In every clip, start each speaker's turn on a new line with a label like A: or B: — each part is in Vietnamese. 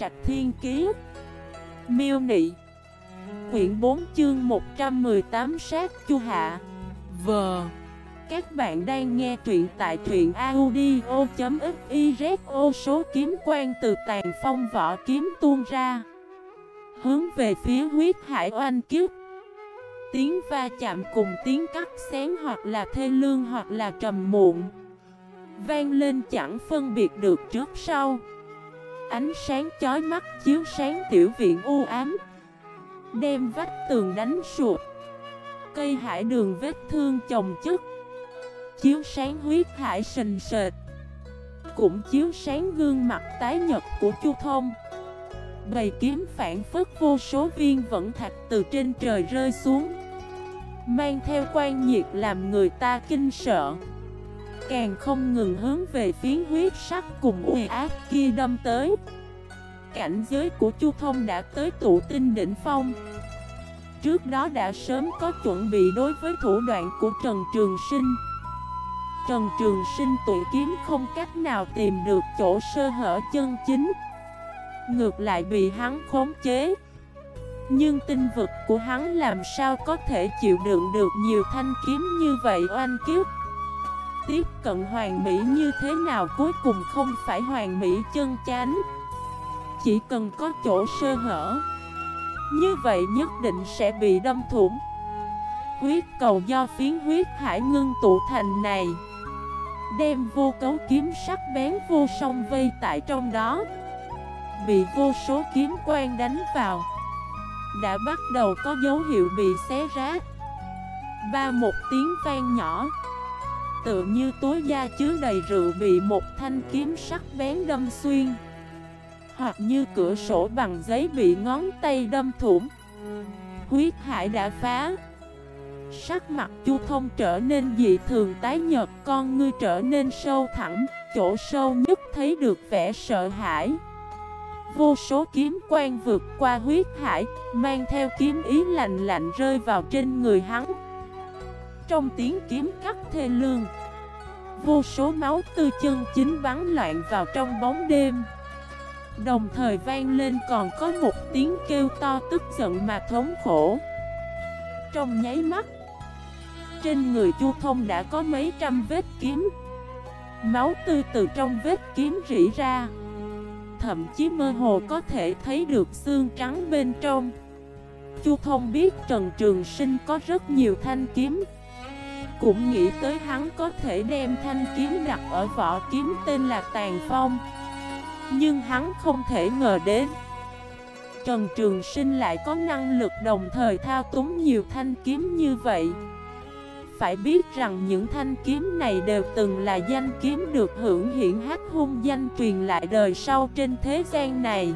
A: Trạch Thiên Kiế Miêu Nị. Quyển 4 chương 118 sát Chu Hạ. Vờ Các bạn đang nghe truyện tại truyện audio.xyz Ô số kiếm quang từ tàn phong võ kiếm tuôn ra. Hướng về phía huyết hải oanh kiếp Tiếng va chạm cùng tiếng cắt xén hoặc là thê lương hoặc là trầm muộn. Vang lên chẳng phân biệt được trước sau. Ánh sáng chói mắt chiếu sáng tiểu viện u ám, Đem vách tường đánh sụp. Cây hải đường vết thương chồng chất, Chiếu sáng huyết hải sình sệt, Cũng chiếu sáng gương mặt tái nhật của Chu Thông. Bầy kiếm phản phất vô số viên vẫn thạch từ trên trời rơi xuống, Mang theo quan nhiệt làm người ta kinh sợ. Càng không ngừng hướng về phía huyết sắc cùng uy ác kia đâm tới. Cảnh giới của Chu Thông đã tới tụ tinh đỉnh phong. Trước đó đã sớm có chuẩn bị đối với thủ đoạn của Trần Trường Sinh. Trần Trường Sinh tụi kiếm không cách nào tìm được chỗ sơ hở chân chính. Ngược lại bị hắn khống chế. Nhưng tinh vực của hắn làm sao có thể chịu đựng được nhiều thanh kiếm như vậy oanh kiếp Tiếp cận hoàn mỹ như thế nào, cuối cùng không phải hoàn mỹ chân chánh. Chỉ cần có chỗ sơ hở, Như vậy nhất định sẽ bị đâm thủng. Huyết cầu do phiến huyết hải ngưng tụ thành này, Đem vô cấu kiếm sắc bén vô song vây tại trong đó. Bị vô số kiếm quang đánh vào, Đã bắt đầu có dấu hiệu bị xé rách. Ba một tiếng vang nhỏ Tựa như tối da chứa đầy rượu bị một thanh kiếm sắc bén đâm xuyên. Hoặc như cửa sổ bằng giấy bị ngón tay đâm thủng. Huyết hải đã phá. Sắc mặt chu thông trở nên dị thường tái nhợt, Con ngươi trở nên sâu thẳng Chỗ sâu nhất thấy được vẻ sợ hãi. Vô số kiếm quang vượt qua huyết hải, Mang theo kiếm ý lạnh lạnh rơi vào trên người hắn. Trong tiếng kiếm cắt thê lương. Vô số máu tư chân chính bắn loạn vào trong bóng đêm. Đồng thời vang lên còn có một tiếng kêu to tức giận mà thống khổ. Trong nháy mắt, Trên người Chu Thông đã có mấy trăm vết kiếm. Máu tươi từ trong vết kiếm rỉ ra. Thậm chí mơ hồ có thể thấy được xương trắng bên trong. Chu Thông biết Trần Trường Sinh có rất nhiều thanh kiếm. Cũng nghĩ tới hắn có thể đem thanh kiếm đặt ở vỏ kiếm tên là Tàn Phong. Nhưng hắn không thể ngờ đến, Trần Trường Sinh lại có năng lực đồng thời thao túng nhiều thanh kiếm như vậy. Phải biết rằng những thanh kiếm này đều từng là danh kiếm được hưởng hiển hát hung danh truyền lại đời sau trên thế gian này.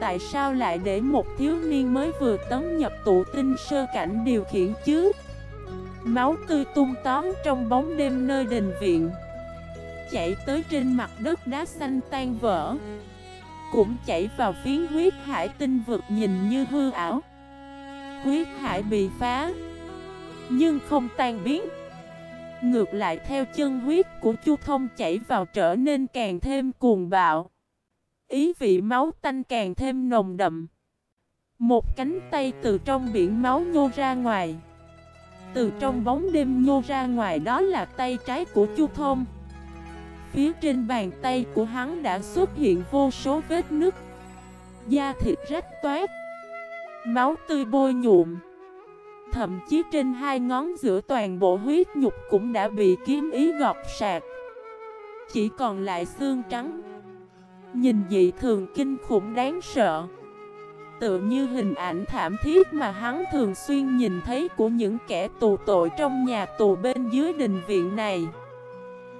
A: Tại sao lại để một thiếu niên mới vừa tấn nhập tụ tinh sơ cảnh điều khiển chứ? Máu tươi tung tóm trong bóng đêm nơi đình viện. Chảy tới trên mặt đất đá xanh tan vỡ. Cũng chảy vào phiến huyết hải tinh vực nhìn như hư ảo. Huyết hải bị phá, Nhưng không tan biến. Ngược lại theo chân huyết của Chu Thông chảy vào trở nên càng thêm cuồng bạo. Ý vị máu tanh càng thêm nồng đậm. Một cánh tay từ trong biển máu nhô ra ngoài từ trong bóng đêm nhô ra ngoài đó là tay trái của Chu Thông. Phía trên bàn tay của hắn đã xuất hiện vô số vết nứt. Da thịt rách toát Máu tươi bôi nhuộm. Thậm chí trên hai ngón giữa toàn bộ huyết nhục cũng đã bị kiếm ý gọt sạc. Chỉ còn lại xương trắng. Nhìn dị thường kinh khủng đáng sợ. Tựa như hình ảnh thảm thiết mà hắn thường xuyên nhìn thấy của những kẻ tù tội trong nhà tù bên dưới đình viện này.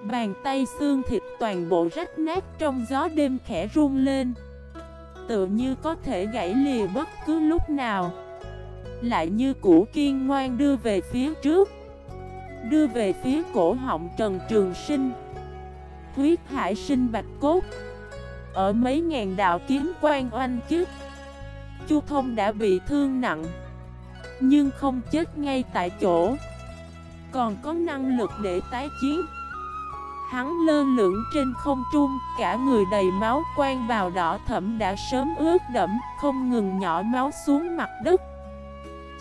A: Bàn tay xương thịt toàn bộ rách nát trong gió đêm khẽ run lên. Tựa như có thể gãy lìa bất cứ lúc nào. Lại như củ kiên ngoan đưa về phía trước. Đưa về phía cổ họng Trần Trường Sinh. Huyết hải sinh bạch cốt. Ở mấy ngàn đạo kiếm quan oanh kiếp Chu Thông đã bị thương nặng Nhưng không chết ngay tại chỗ Còn có năng lực để tái chiến Hắn lơ lửng trên không trung, cả người đầy máu quan bào đỏ thẫm đã sớm ướt đẫm, không ngừng nhỏ máu xuống mặt đất.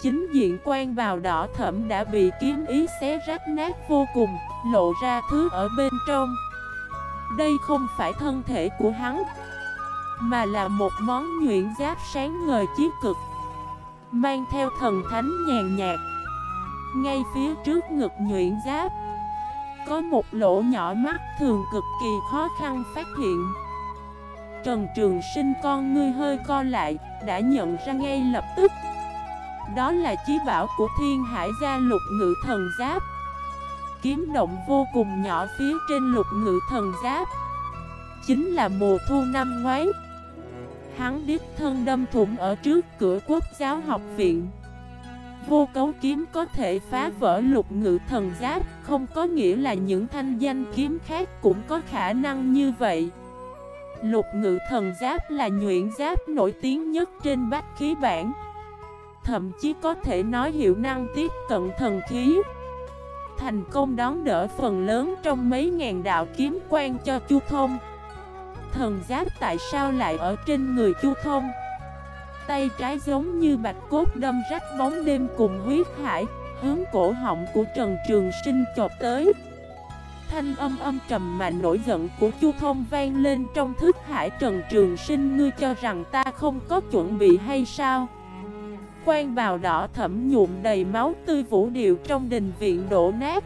A: Chính diện quan bào đỏ thẫm đã bị kiếm ý xé rách nát vô cùng, lộ ra thứ ở bên trong. Đây không phải thân thể của hắn, mà là một món nhuyễn giáp sáng ngời chí cực, mang theo thần thánh nhàn nhạt. Ngay phía trước ngực nhuyễn giáp có một lỗ nhỏ mắt thường cực kỳ khó khăn phát hiện. Trần Trường Sinh con ngươi hơi co lại Đã nhận ra ngay lập tức. Đó là chí bảo của thiên hải gia lục ngự thần giáp. Kiếm động vô cùng nhỏ phía trên lục ngự thần giáp. Chính là mùa thu năm ngoái. Hắn đích thân đâm thủng ở trước cửa quốc giáo học viện. Vô cấu kiếm có thể phá vỡ lục ngự thần giáp, Không có nghĩa là những thanh danh kiếm khác cũng có khả năng như vậy. Lục ngự thần giáp là nhuyễn giáp nổi tiếng nhất trên bách khí bản Thậm chí có thể nói hiệu năng tiếp cận thần khí. Thành công đón đỡ phần lớn trong mấy ngàn đạo kiếm quan cho Chu Thông. Thần giáp tại sao lại ở trên người Chu Thông? Tay trái giống như bạch cốt đâm rách bóng đêm cùng huyết hải, Hướng cổ họng của Trần Trường Sinh chộp tới. Thanh âm âm trầm mà nổi giận của Chu Thông vang lên trong thức hải. Trần Trường Sinh, Ngươi cho rằng ta không có chuẩn bị hay sao? Quan bào đỏ thẩm nhuộm đầy máu tươi vũ điệu trong đình viện đổ nát.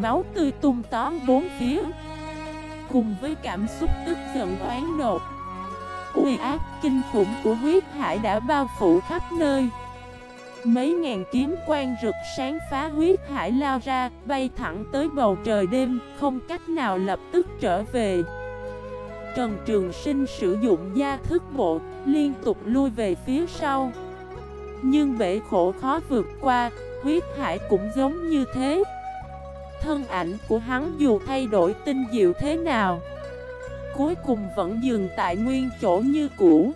A: Máu tươi tung tóm bốn phía. Cùng với cảm xúc tức giận oán đột uy ác kinh khủng của huyết hải đã bao phủ khắp nơi Mấy ngàn kiếm quang rực sáng phá huyết hải lao ra, bay thẳng tới bầu trời đêm, không cách nào lập tức trở về. Trần Trường Sinh sử dụng gia thức bộ, liên tục lui về phía sau. Nhưng bể khổ khó vượt qua, huyết hải cũng giống như thế. Thân ảnh của hắn dù thay đổi tinh diệu thế nào, cuối cùng vẫn dừng tại nguyên chỗ như cũ.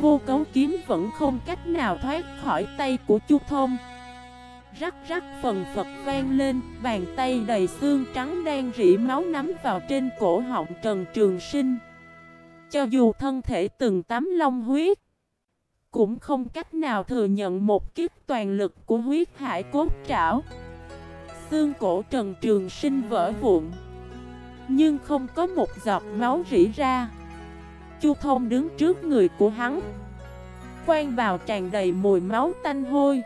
A: Vô cấu kiếm vẫn không cách nào thoát khỏi tay của Chu Thông. Rắc rắc phần phật vang lên, Bàn tay đầy xương trắng đang rỉ máu nắm vào trên cổ họng Trần Trường Sinh. Cho dù thân thể từng tắm long huyết, Cũng không cách nào thừa nhận một kiếp toàn lực của huyết hải cốt trảo. Xương cổ Trần Trường Sinh vỡ vụn, nhưng không có một giọt máu rỉ ra. Chu Thông đứng trước người của hắn Quang vào tràn đầy mùi máu tanh hôi,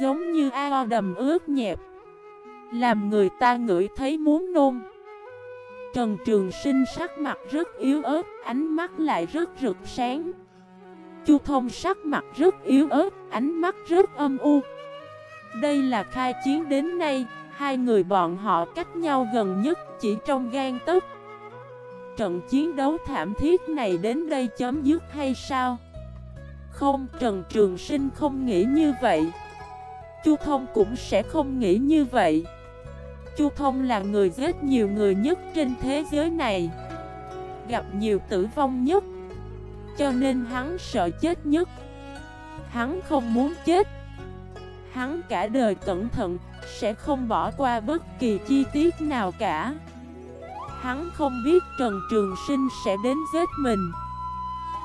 A: Giống như ao đầm ướt nhẹp, Làm người ta ngửi thấy muốn nôn. Trần Trường Sinh sắc mặt rất yếu ớt, Ánh mắt lại rất rực sáng. Chu Thông sắc mặt rất yếu ớt, Ánh mắt rất âm u. Đây là khai chiến đến nay Hai người bọn họ cách nhau gần nhất chỉ trong gan tức Trận chiến đấu thảm thiết này đến đây chấm dứt hay sao? Không, Trần Trường Sinh không nghĩ như vậy. Chu Thông cũng sẽ không nghĩ như vậy. Chu Thông là người giết nhiều người nhất trên thế giới này Gặp nhiều tử vong nhất Cho nên hắn sợ chết nhất. Hắn không muốn chết. Hắn cả đời cẩn thận, Sẽ không bỏ qua bất kỳ chi tiết nào cả. Hắn không biết Trần Trường Sinh sẽ đến giết mình.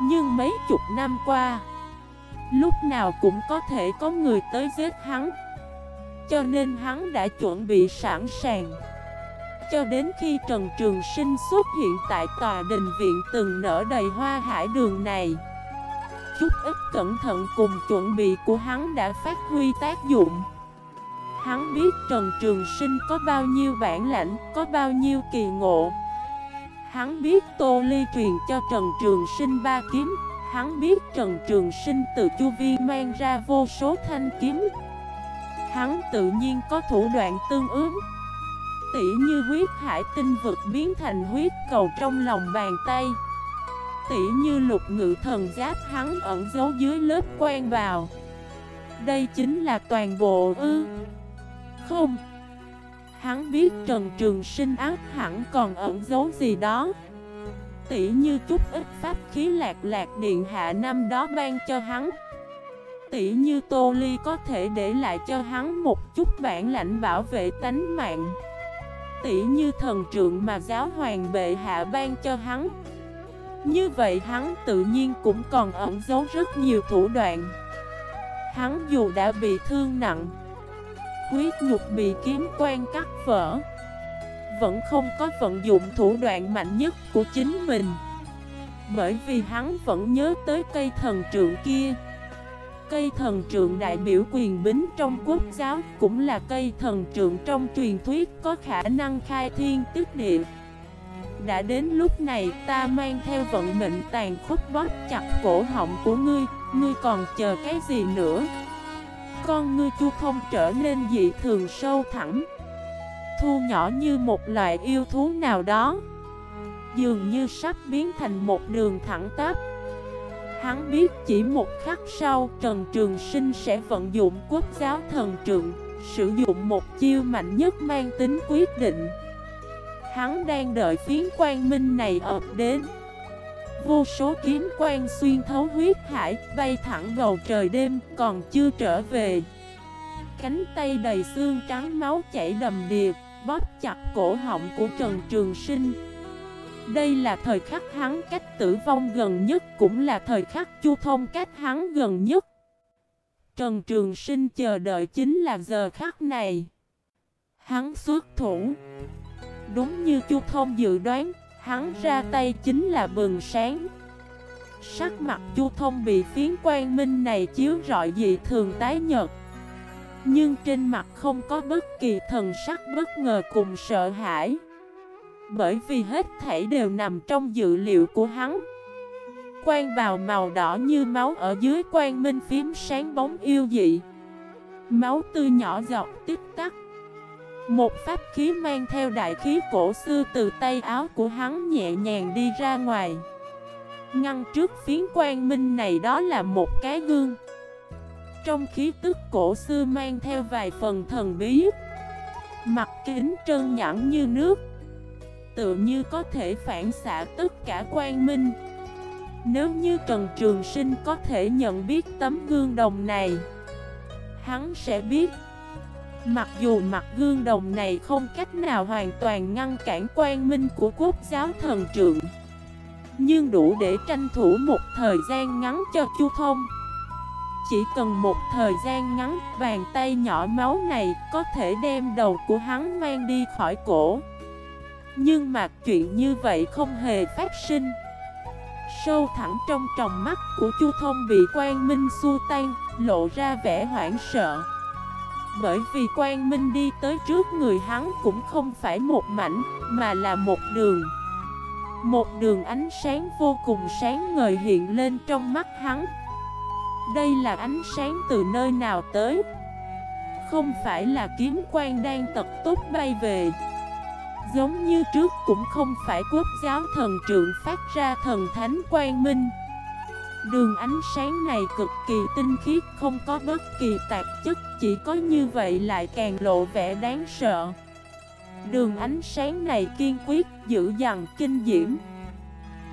A: Nhưng mấy chục năm qua, Lúc nào cũng có thể có người tới giết hắn. Cho nên hắn đã chuẩn bị sẵn sàng. Cho đến khi Trần Trường Sinh xuất hiện tại tòa đình viện từng nở đầy hoa hải đường này Chút ít cẩn thận cùng chuẩn bị của hắn đã phát huy tác dụng. Hắn biết Trần Trường Sinh có bao nhiêu bản lãnh, có bao nhiêu kỳ ngộ. Hắn biết Tô Ly truyền cho Trần Trường Sinh ba kiếm. Hắn biết Trần Trường Sinh từ Chu Vi mang ra vô số thanh kiếm. Hắn tự nhiên có thủ đoạn tương ứng. Tỉ như huyết hải tinh vực biến thành huyết cầu trong lòng bàn tay. Tỉ như lục ngự thần giáp hắn ẩn giấu dưới lớp quen vào. Đây chính là toàn bộ ư? Không. Hắn biết Trần Trường Sinh ác hẳn còn ẩn giấu gì đó. Tỉ như chút ít pháp khí lạc lạc điện hạ năm đó ban cho hắn. Tỉ như Tô Ly có thể để lại cho hắn một chút bản lãnh bảo vệ tánh mạng. Tỷ như thần trượng mà giáo hoàng bệ hạ ban cho hắn. Như vậy hắn tự nhiên cũng còn ẩn giấu rất nhiều thủ đoạn. Hắn dù đã bị thương nặng, Huyết nhục bị kiếm quan cắt vỡ, Vẫn không có vận dụng thủ đoạn mạnh nhất của chính mình. Bởi vì hắn vẫn nhớ tới cây thần trượng kia. Cây thần trượng đại biểu quyền bính trong quốc giáo Cũng là cây thần trượng trong truyền thuyết có khả năng khai thiên tức địa. Đã đến lúc này, ta mang theo vận mệnh tàn khốc bóp chặt cổ họng của ngươi Ngươi còn chờ cái gì nữa? Con ngươi chu không trở nên dị thường sâu thẳm. Thu nhỏ như một loại yêu thú nào đó. Dường như sắp biến thành một đường thẳng tắp. Hắn biết chỉ một khắc sau, Trần Trường Sinh sẽ vận dụng quốc giáo thần trượng, Sử dụng một chiêu mạnh nhất mang tính quyết định. Hắn đang đợi phiến quang minh này ập đến. Vô số kiếm quang xuyên thấu huyết hải, Bay thẳng bầu trời đêm, còn chưa trở về. Cánh tay đầy xương trắng máu chảy đầm đìa, Bóp chặt cổ họng của Trần Trường Sinh. Đây là thời khắc hắn cách tử vong gần nhất, Cũng là thời khắc chu thông cách hắn gần nhất. Trần Trường Sinh chờ đợi chính là giờ khắc này. Hắn xuất thủ. Đúng như chu thông dự đoán Hắn ra tay chính là bừng sáng. Sắc mặt chu thông bị phiến quang minh này chiếu rọi dị thường tái nhợt, Nhưng trên mặt không có bất kỳ thần sắc bất ngờ cùng sợ hãi. Bởi vì hết thảy đều nằm trong dự liệu của hắn. Quan vào màu đỏ như máu ở dưới quan minh phím sáng bóng yêu dị. Máu tươi nhỏ giọt tích tắc. Một pháp khí mang theo đại khí cổ xưa từ tay áo của hắn nhẹ nhàng đi ra ngoài. Ngăn trước phiến quan minh này đó là một cái gương. Trong khí tức cổ xưa mang theo vài phần thần bí, Mặt kính trơn nhẵn như nước tự như có thể phản xạ tất cả quang minh. Nếu như Trần Trường Sinh có thể nhận biết tấm gương đồng này, Hắn sẽ biết Mặc dù mặt gương đồng này không cách nào hoàn toàn ngăn cản quang minh của quốc giáo thần trượng Nhưng đủ để tranh thủ một thời gian ngắn cho Chu Thông. Chỉ cần một thời gian ngắn, bàn tay nhỏ máu này có thể đem đầu của hắn mang đi khỏi cổ. Nhưng mà chuyện như vậy không hề phát sinh. Sâu thẳng trong tròng mắt của Chu Thông bị Quang Minh xua tan, lộ ra vẻ hoảng sợ. Bởi vì Quang Minh đi tới trước người hắn cũng không phải một mảnh, mà là một đường. Một đường ánh sáng vô cùng sáng ngời hiện lên trong mắt hắn. Đây là ánh sáng từ nơi nào tới? Không phải là kiếm quang đang tật tốt bay về. Giống như trước cũng không phải quốc giáo thần trượng phát ra thần thánh quang minh. Đường ánh sáng này cực kỳ tinh khiết không có bất kỳ tạp chất Chỉ có như vậy lại càng lộ vẻ đáng sợ. Đường ánh sáng này kiên quyết, dữ dằn, kinh diễm.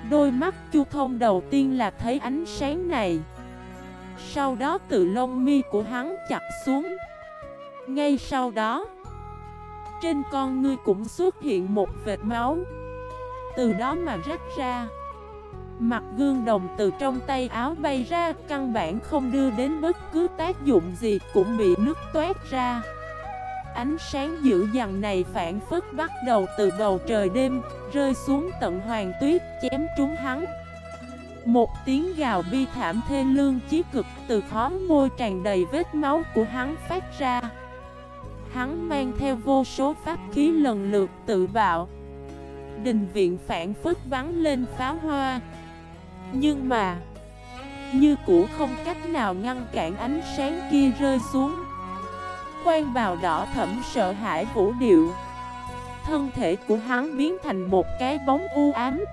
A: Đôi mắt chu thông đầu tiên là thấy ánh sáng này. Sau đó từ lông mi của hắn chặt xuống. Ngay sau đó trên con ngươi cũng xuất hiện một vệt máu. Từ đó mà rách ra. Mặt gương đồng từ trong tay áo bay ra, Căn bản không đưa đến bất cứ tác dụng gì, Cũng bị nước toát ra. Ánh sáng dữ dằn này phản phất bắt đầu từ bầu trời đêm, Rơi xuống tận hoàng tuyết, chém trúng hắn. Một tiếng gào bi thảm thê lương chí cực Từ khó môi tràn đầy vết máu của hắn phát ra. Hắn mang theo vô số pháp khí lần lượt tự bạo. Đình viện phản phức bắn lên pháo hoa. Nhưng mà, Như cũ không cách nào ngăn cản ánh sáng kia rơi xuống. Quang bào đỏ thẩm sợ hãi vũ điệu. Thân thể của hắn biến thành một cái bóng u ám.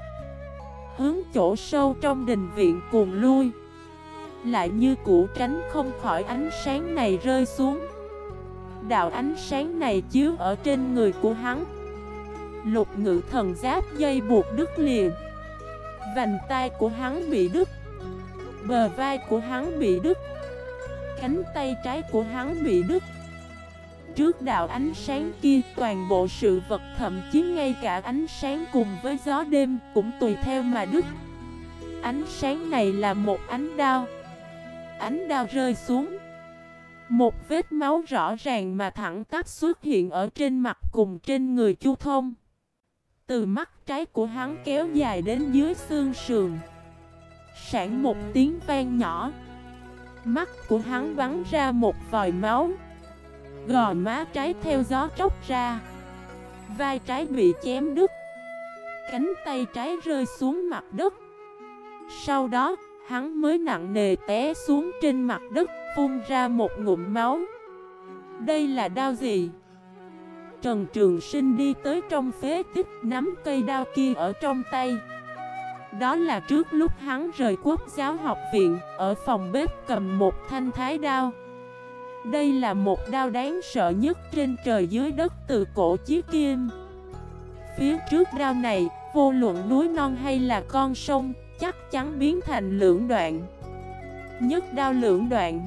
A: Hướng chỗ sâu trong đình viện cuồng lui. Lại như cũ tránh không khỏi ánh sáng này rơi xuống. Đạo ánh sáng này chiếu ở trên người của hắn. Lục ngự thần giáp dây buộc đứt liền. Vành tay của hắn bị đứt. Bờ vai của hắn bị đứt. Cánh tay trái của hắn bị đứt. Trước đạo ánh sáng kia, Toàn bộ sự vật, thậm chí ngay cả ánh sáng cùng với gió đêm Cũng tùy theo mà đứt. Ánh sáng này là một ánh đao. Ánh đao rơi xuống. Một vết máu rõ ràng mà thẳng tắp xuất hiện ở trên mặt cùng trên người Chu Thông. Từ mắt trái của hắn kéo dài đến dưới xương sườn. Sản một tiếng vang nhỏ. Mắt của hắn bắn ra một vòi máu. Gò má trái theo gió tróc ra. Vai trái bị chém đứt. Cánh tay trái rơi xuống mặt đất. Sau đó, hắn mới nặng nề té xuống trên mặt đất Phun ra một ngụm máu. Đây là đau gì? Trần Trường Sinh đi tới trong phế tích nắm cây đao kia ở trong tay. Đó là trước lúc hắn rời quốc giáo học viện Ở phòng bếp cầm một thanh thái đao. Đây là một đao đáng sợ nhất trên trời dưới đất từ cổ chí kim. Phía trước đao này, vô luận núi non hay là con sông Chắc chắn biến thành lưỡng đoạn. Nhất đao lưỡng đoạn.